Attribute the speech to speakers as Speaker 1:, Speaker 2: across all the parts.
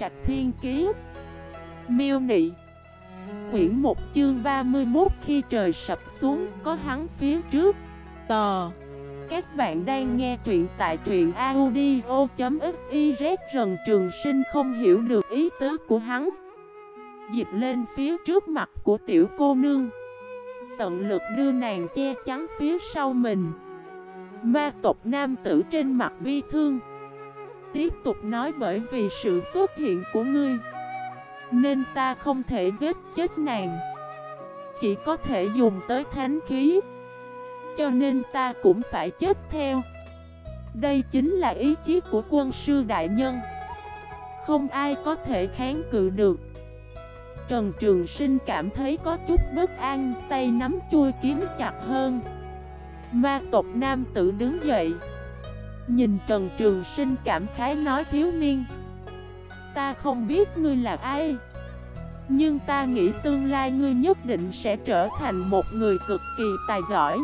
Speaker 1: Trạch Thiên Kiế Miêu Nị. Quyển 1 chương 31 khi trời sập xuống, có hắn phía trước. Tò. Các bạn đang nghe truyện tại truyện audio.xyz Rần Trường Sinh không hiểu được ý tứ của hắn. Dịch lên phía trước mặt của tiểu cô nương. Tận lực đưa nàng che chắn phía sau mình. Ma tộc nam tử trên mặt bi thương. Tiếp tục nói bởi vì sự xuất hiện của ngươi, Nên ta không thể giết chết nàng. Chỉ có thể dùng tới thánh khí, Cho nên ta cũng phải chết theo. Đây chính là ý chí của quân sư đại nhân. Không ai có thể kháng cự được. Trần Trường Sinh cảm thấy có chút bất an, Tay nắm chui kiếm chặt hơn. Ma tộc nam tử đứng dậy. Nhìn Trần Trường Sinh cảm khái nói, thiếu niên, Ta không biết ngươi là ai, Nhưng ta nghĩ tương lai ngươi nhất định sẽ trở thành một người cực kỳ tài giỏi.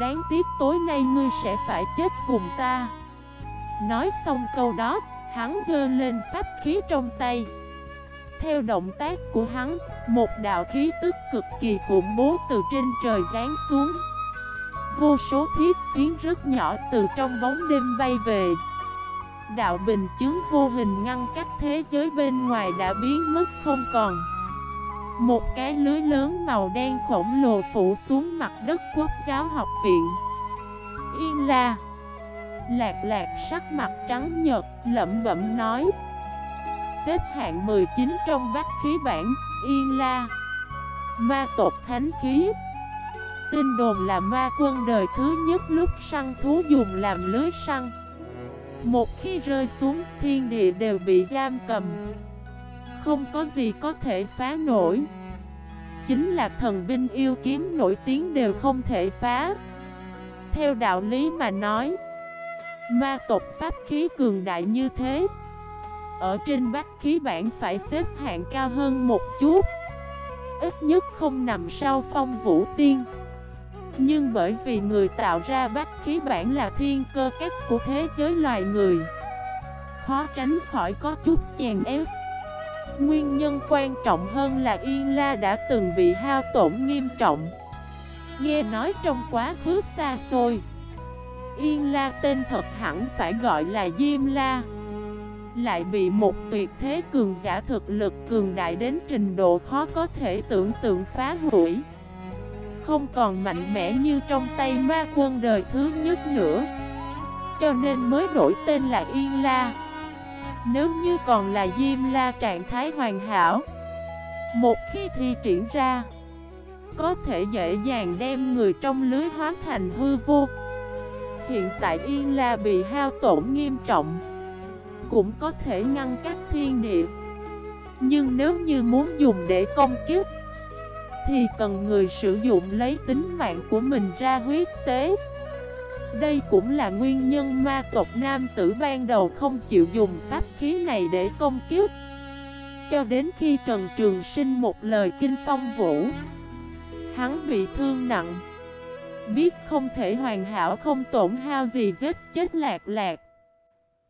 Speaker 1: Đáng tiếc tối nay ngươi sẽ phải chết cùng ta. Nói xong câu đó, Hắn dơ lên pháp khí trong tay. Theo động tác của hắn, Một đạo khí tức cực kỳ khủng bố từ trên trời giáng xuống. Vô số thiết phiến rất nhỏ từ trong bóng đêm bay về. Đạo bình chứng vô hình ngăn cách thế giới bên ngoài đã biến mất không còn. Một cái lưới lớn màu đen khổng lồ phủ xuống mặt đất quốc giáo học viện. Yên la. Lạc lạc sắc mặt trắng nhợt, lẩm bẩm nói. Xếp hạng 19 trong bách khí bản Yên la. Ma tộc thánh khí. Tin đồn là ma quân đời thứ nhất lúc săn thú dùng làm lưới săn. Một khi rơi xuống, thiên địa đều bị giam cầm. Không có gì có thể phá nổi. Chính là thần binh yêu kiếm nổi tiếng đều không thể phá. Theo đạo lý mà nói, Ma tộc pháp khí cường đại như thế, Ở trên bách khí bản phải xếp hạng cao hơn một chút, Ít nhất không nằm sau phong vũ tiên nhưng bởi vì người tạo ra bách khí bản là thiên cơ cách của thế giới loài người. Khó tránh khỏi có chút chèn ép. Nguyên nhân quan trọng hơn là Yên La đã từng bị hao tổn nghiêm trọng. Nghe nói trong quá khứ xa xôi Yên La tên thật hẳn phải gọi là Diêm La. Lại bị một tuyệt thế cường giả thực lực cường đại đến trình độ khó có thể tưởng tượng phá hủy không còn mạnh mẽ như trong tay ma quân đời thứ nhất nữa. Cho nên mới đổi tên là Yên La. Nếu như còn là Diêm La trạng thái hoàn hảo, Một khi thi triển ra, Có thể dễ dàng đem người trong lưới hóa thành hư vô. Hiện tại Yên La bị hao tổn nghiêm trọng, Cũng có thể ngăn cách thiên địa. Nhưng nếu như muốn dùng để công kiếp thì cần người sử dụng lấy tính mạng của mình ra huyết tế. Đây cũng là nguyên nhân ma tộc nam tử ban đầu không chịu dùng pháp khí này để công kiếp. Cho đến khi Trần Trường Sinh một lời kinh phong vũ, Hắn bị thương nặng. Biết không thể hoàn hảo, không tổn hao gì, giết chết lạc lạc.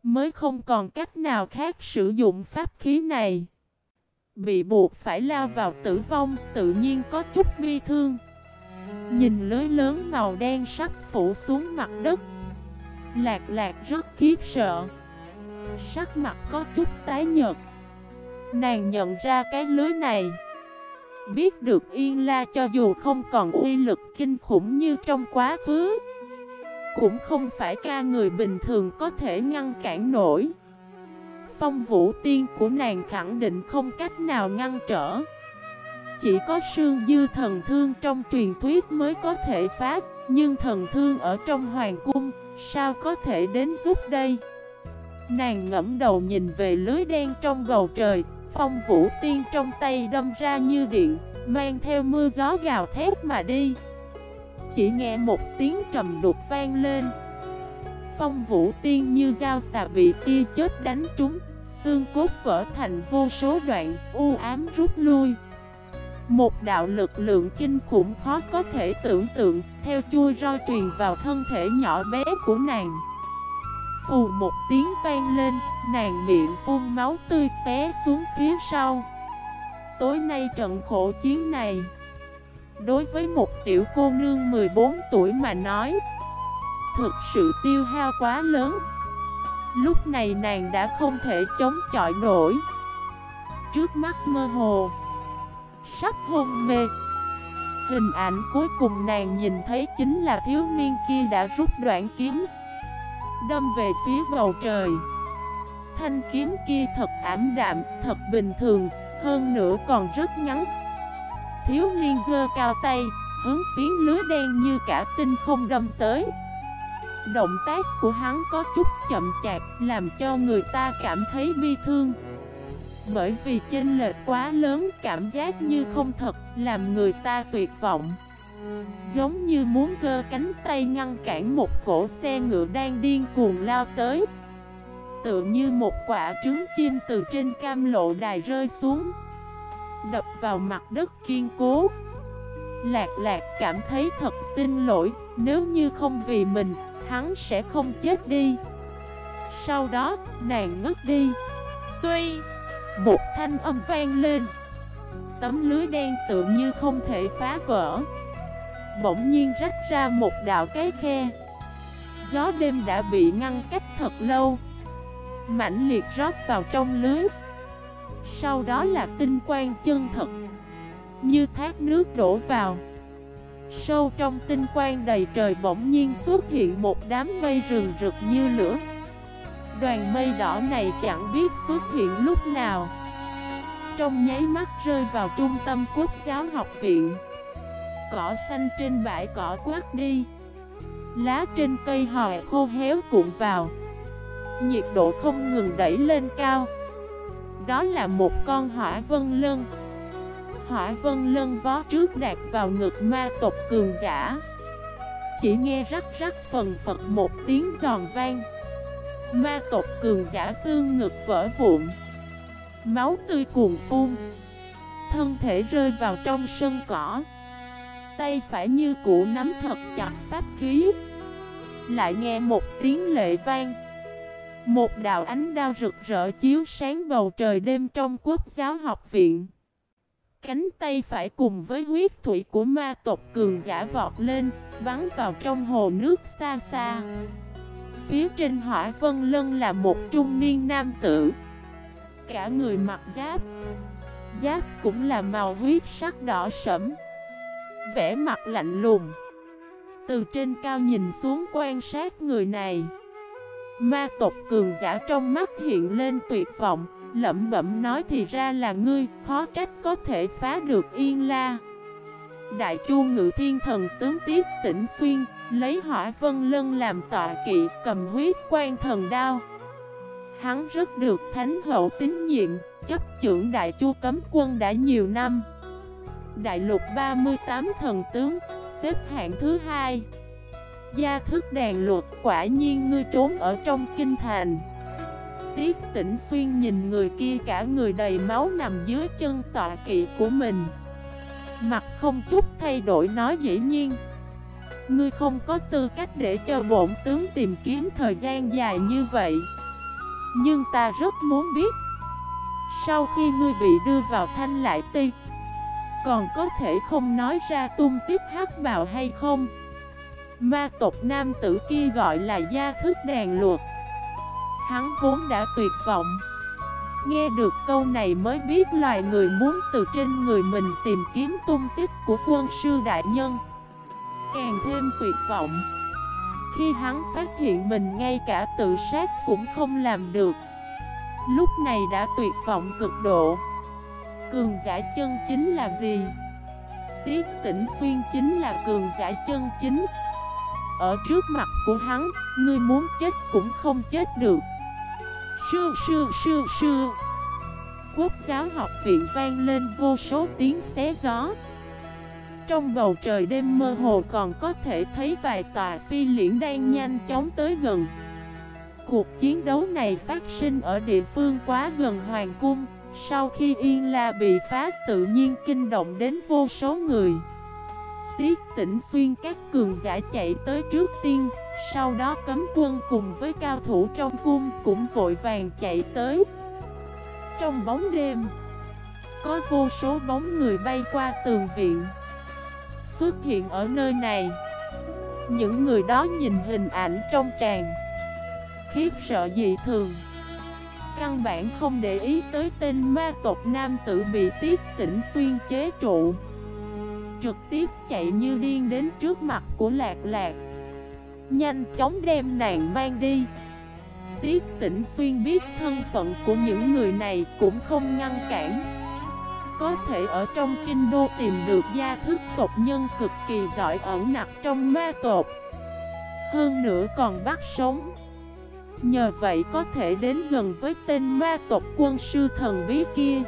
Speaker 1: Mới không còn cách nào khác sử dụng pháp khí này. Bị buộc phải lao vào tử vong, Tự nhiên có chút bi thương. Nhìn lưới lớn màu đen sắc phủ xuống mặt đất. Lạc lạc rất khiếp sợ. Sắc mặt có chút tái nhợt. Nàng nhận ra cái lưới này. Biết được Yên La cho dù không còn uy lực kinh khủng như trong quá khứ, Cũng không phải ca người bình thường có thể ngăn cản nổi phong vũ tiên của nàng khẳng định không cách nào ngăn trở. Chỉ có sương dư thần thương trong truyền thuyết mới có thể phát Nhưng thần thương ở trong hoàng cung, Sao có thể đến giúp đây? Nàng ngẫm đầu nhìn về lưới đen trong bầu trời, Phong vũ tiên trong tay đâm ra như điện, Mang theo mưa gió gào thét mà đi. Chỉ nghe một tiếng trầm đục vang lên. Phong vũ tiên như dao xà bị tia chết đánh trúng Xương cốt vỡ thành vô số đoạn, u ám rút lui Một đạo lực lượng kinh khủng khó có thể tưởng tượng Theo chui roi truyền vào thân thể nhỏ bé của nàng phù một tiếng vang lên, nàng miệng phun máu tươi té xuống phía sau. Tối nay trận khổ chiến này, đối với một tiểu cô nương 14 tuổi mà nói, thực sự tiêu hao quá lớn. Lúc này nàng đã không thể chống chọi nổi. Trước mắt mơ hồ, sắp hôn mê. Hình ảnh cuối cùng nàng nhìn thấy chính là thiếu niên kia đã rút đoạn kiếm Đâm về phía bầu trời Thanh kiếm kia thật ảm đạm, thật bình thường Hơn nữa còn rất ngắn Thiếu niên dơ cao tay Hướng phiến lưới đen như cả tinh không đâm tới Động tác của hắn có chút chậm chạp, Làm cho người ta cảm thấy bi thương. Bởi vì chênh lệch quá lớn, cảm giác như không thật, Làm người ta tuyệt vọng. Giống như muốn giơ cánh tay ngăn cản một cổ xe ngựa đang điên cuồng lao tới. Tựa như một quả trứng chim từ trên cam lộ đài rơi xuống. Đập vào mặt đất kiên cố. Lạc lạc cảm thấy thật xin lỗi Nếu như không vì mình, hắn sẽ không chết đi. Sau đó, nàng ngất đi. Suy! Một thanh âm vang lên. Tấm lưới đen tự như không thể phá vỡ. Bỗng nhiên rách ra một đạo cái khe. Gió đêm đã bị ngăn cách thật lâu. Mãnh liệt rót vào trong lưới. Sau đó là tinh quang chân thật. Như thác nước đổ vào. Sâu trong tinh quang đầy trời bỗng nhiên xuất hiện một đám mây rừng rực như lửa. Đoàn mây đỏ này chẳng biết xuất hiện lúc nào. Trong nháy mắt rơi vào trung tâm quốc giáo học viện. Cỏ xanh trên bãi cỏ quát đi. Lá trên cây hòe khô héo cuộn vào. Nhiệt độ không ngừng đẩy lên cao. Đó là một con hỏa vân lân. Hỏa vân lân vó trước đạp vào ngực ma tộc cường giả. Chỉ nghe rắc rắc phần phật một tiếng giòn vang. Ma tộc cường giả xương ngực vỡ vụn. Máu tươi cuồn phun. Thân thể rơi vào trong sân cỏ. Tay phải như củ nắm thật chặt pháp khí. Lại nghe một tiếng lệ vang. Một đạo ánh đao rực rỡ chiếu sáng bầu trời đêm trong quốc giáo học viện. Cánh tay phải cùng với huyết thủy của ma tộc cường giả vọt lên, Bắn vào trong hồ nước xa xa. Phía trên hỏa vân lân là một trung niên nam tử. Cả người mặc giáp Giáp cũng là màu huyết sắc đỏ sẫm Vẽ mặt lạnh lùng. Từ trên cao nhìn xuống quan sát người này, Ma tộc cường giả trong mắt hiện lên tuyệt vọng. Lẩm bẩm nói thì ra là ngươi, Khó trách có thể phá được yên la. Đại chu ngự thiên thần tướng tiết tỉnh xuyên, Lấy hỏa vân lân làm tọa kỵ, cầm huyết quan thần đao. Hắn rất được thánh hậu tín nhiệm, Chấp trưởng đại chu cấm quân đã nhiều năm. Đại lục 38 thần tướng, Xếp hạng thứ hai. Gia thức đàn luật quả nhiên ngươi trốn ở trong kinh thành. Tiết tỉnh xuyên nhìn người kia cả người đầy máu nằm dưới chân tọa kỵ của mình. Mặt không chút thay đổi nói dĩ nhiên, Ngươi không có tư cách để cho bổn tướng tìm kiếm thời gian dài như vậy. Nhưng ta rất muốn biết, Sau khi ngươi bị đưa vào thanh lại ti, Còn có thể không nói ra tung tiếp hắc bào hay không? Ma tộc nam tử kia gọi là gia thức đàn luật Hắn vốn đã tuyệt vọng. Nghe được câu này mới biết loài người muốn từ trên người mình tìm kiếm tung tích của quân sư đại nhân. Càng thêm tuyệt vọng. Khi hắn phát hiện mình ngay cả tự sát cũng không làm được. Lúc này đã tuyệt vọng cực độ. Cường giả chân chính là gì? Tiết tỉnh xuyên chính là cường giả chân chính. Ở trước mặt của hắn, ngươi muốn chết cũng không chết được. Sư sư sư sư. Quốc giáo học viện vang lên, vô số tiếng xé gió. Trong bầu trời đêm mơ hồ còn có thể thấy vài tòa phi liễn đang nhanh chóng tới gần. Cuộc chiến đấu này phát sinh ở địa phương quá gần Hoàng Cung. Sau khi Yên La bị phá, tự nhiên kinh động đến vô số người. Tiết tỉnh xuyên các cường giả chạy tới trước tiên. Sau đó cấm quân cùng với cao thủ trong cung cũng vội vàng chạy tới. Trong bóng đêm, Có vô số bóng người bay qua tường viện, Xuất hiện ở nơi này. Những người đó nhìn hình ảnh trong tràn Khiếp sợ dị thường. Căn bản không để ý tới tên ma tộc nam tử bị tiết tỉnh xuyên chế trụ. Trực tiếp chạy như điên đến trước mặt của lạc lạc. Nhanh chóng đem nàng mang đi. Tiết tỉnh xuyên biết thân phận của những người này cũng không ngăn cản. Có thể ở trong kinh đô tìm được gia thức tộc nhân cực kỳ giỏi ẩn nặc trong ma tộc. Hơn nữa còn bắt sống. Nhờ vậy có thể đến gần với tên ma tộc quân sư thần bí kia.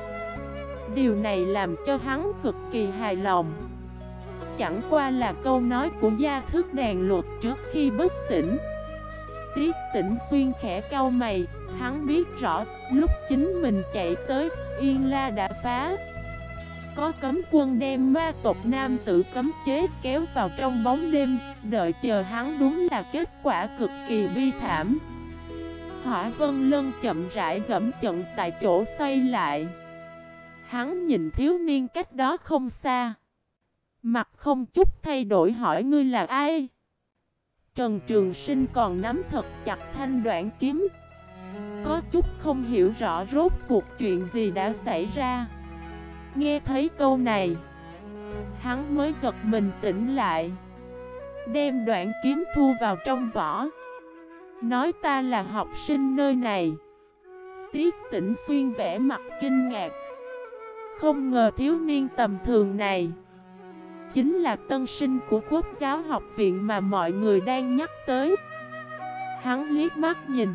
Speaker 1: Điều này làm cho hắn cực kỳ hài lòng. Chẳng qua là câu nói của gia thức đàn luật trước khi bất tỉnh. Tiết tỉnh xuyên khẽ cau mày, Hắn biết rõ, lúc chính mình chạy tới, Yên La đã phá. Có cấm quân đem ma tộc nam tử cấm chế kéo vào trong bóng đêm, Đợi chờ hắn đúng là kết quả cực kỳ bi thảm. Hỏa vân lân chậm rãi dẫm trận tại chỗ xoay lại. Hắn nhìn thiếu niên cách đó không xa. Mặt không chút thay đổi hỏi ngươi là ai? Trần Trường Sinh còn nắm thật chặt thanh đoạn kiếm. Có chút không hiểu rõ rốt cuộc chuyện gì đã xảy ra. Nghe thấy câu này, Hắn mới giật mình tỉnh lại. Đem đoạn kiếm thu vào trong vỏ. Nói ta là học sinh nơi này. Tiết tỉnh xuyên vẽ mặt kinh ngạc. Không ngờ thiếu niên tầm thường này Chính là tân sinh của quốc giáo học viện mà mọi người đang nhắc tới. Hắn liếc mắt nhìn.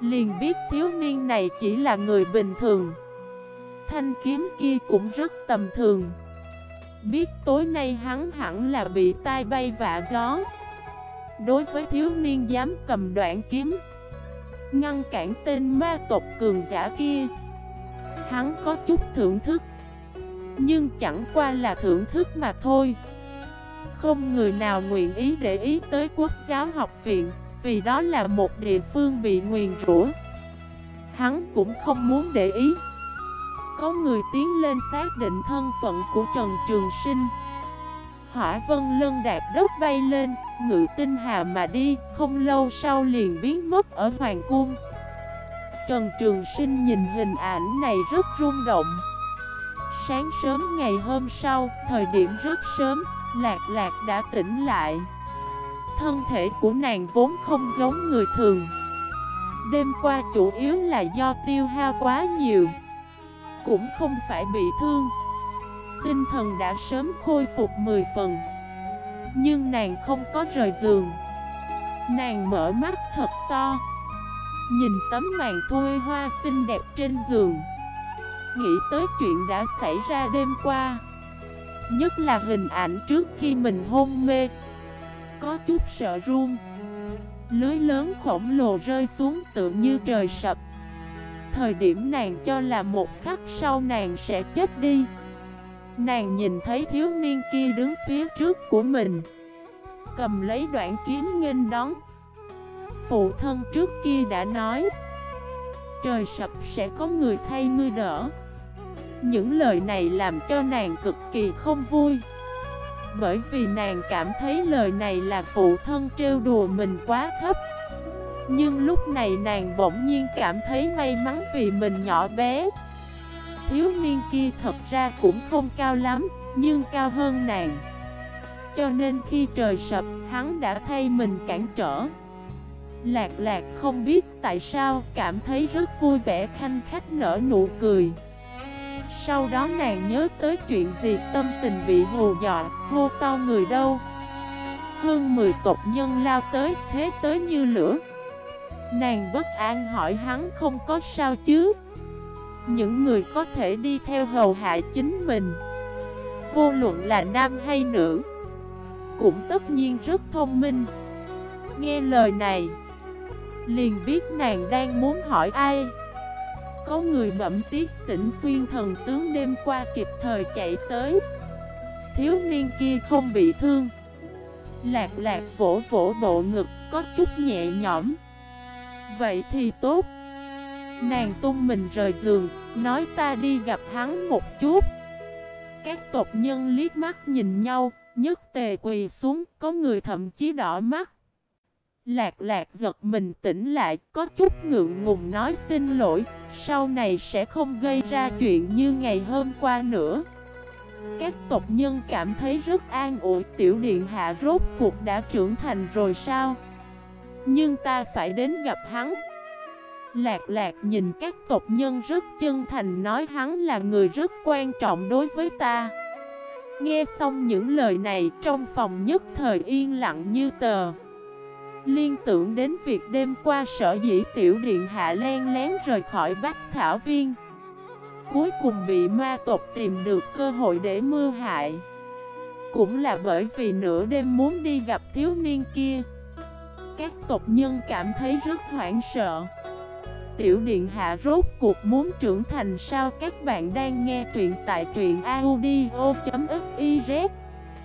Speaker 1: Liền biết thiếu niên này chỉ là người bình thường. Thanh kiếm kia cũng rất tầm thường. Biết tối nay hắn hẳn là bị tai bay vạ gió. Đối với thiếu niên dám cầm đoạn kiếm, Ngăn cản tên ma tộc cường giả kia, Hắn có chút thưởng thức. Nhưng chẳng qua là thưởng thức mà thôi Không người nào nguyện ý để ý tới quốc giáo học viện Vì đó là một địa phương bị nguyền rủa Hắn cũng không muốn để ý Có người tiến lên xác định thân phận của Trần Trường Sinh Hỏa vân lân đạp đất bay lên, ngự tinh hà mà đi, không lâu sau liền biến mất ở Hoàng Cung. Trần Trường Sinh nhìn hình ảnh này rất rung động. Sáng sớm ngày hôm sau, thời điểm rất sớm, Lạc Lạc đã tỉnh lại. Thân thể của nàng vốn không giống người thường. Đêm qua chủ yếu là do tiêu hao quá nhiều. Cũng không phải bị thương. Tinh thần đã sớm khôi phục 10 phần Nhưng nàng không có rời giường Nàng mở mắt thật to Nhìn tấm màn thuê hoa xinh đẹp trên giường Nghĩ tới chuyện đã xảy ra đêm qua. Nhất là hình ảnh trước khi mình hôn mê. Có chút sợ run. Lưới lớn khổng lồ rơi xuống tự như trời sập. Thời điểm nàng cho là một khắc sau nàng sẽ chết đi. Nàng nhìn thấy thiếu niên kia đứng phía trước của mình. Cầm lấy đoạn kiếm nghênh đón. Phụ thân trước kia đã nói, Trời sập sẽ có người thay ngươi đỡ. Những lời này làm cho nàng cực kỳ không vui Bởi vì nàng cảm thấy lời này là phụ thân trêu đùa mình quá thấp Nhưng lúc này nàng bỗng nhiên cảm thấy may mắn vì mình nhỏ bé thiếu niên kia thật ra cũng không cao lắm, nhưng cao hơn nàng. Cho nên khi trời sập, hắn đã thay mình cản trở. Lạc lạc không biết tại sao cảm thấy rất vui vẻ khanh khách nở nụ cười. Sau đó nàng nhớ tới chuyện gì tâm tình bị hù dọa, hô to người đâu. Hơn 10 tộc nhân lao tới, thế tới như lửa. Nàng bất an hỏi hắn không có sao chứ. Những người có thể đi theo hầu hạ chính mình Vô luận là nam hay nữ Cũng tất nhiên rất thông minh Nghe lời này Liền biết nàng đang muốn hỏi ai có người bẩm tiết tỉnh xuyên thần tướng đêm qua kịp thời chạy tới. Thiếu niên kia không bị thương. Lạc lạc vỗ vỗ bộ ngực, có chút nhẹ nhõm. Vậy thì tốt. Nàng tung mình rời giường, Nói ta đi gặp hắn một chút. Các tộc nhân liếc mắt nhìn nhau Nhất tề quỳ xuống, Có người thậm chí đỏ mắt. Lạc lạc giật mình tỉnh lại, Có chút ngượng ngùng nói xin lỗi, Sau này sẽ không gây ra chuyện như ngày hôm qua nữa. Các tộc nhân cảm thấy rất an ủi, Tiểu điện hạ rốt cuộc đã trưởng thành rồi sao? Nhưng ta phải đến gặp hắn. Lạc lạc nhìn các tộc nhân rất chân thành, nói hắn là người rất quan trọng đối với ta. Nghe xong những lời này, trong phòng nhất thời yên lặng như tờ. Liên tưởng đến việc đêm qua sở dĩ tiểu điện hạ len lén rời khỏi Bách Thảo Viên. Cuối cùng bị ma tộc tìm được cơ hội để mưa hại. Cũng là bởi vì nửa đêm muốn đi gặp thiếu niên kia. Các tộc nhân cảm thấy rất hoảng sợ. Tiểu Điện Hạ rốt cuộc muốn trưởng thành sao? Các bạn đang nghe truyện tại truyện audio.fif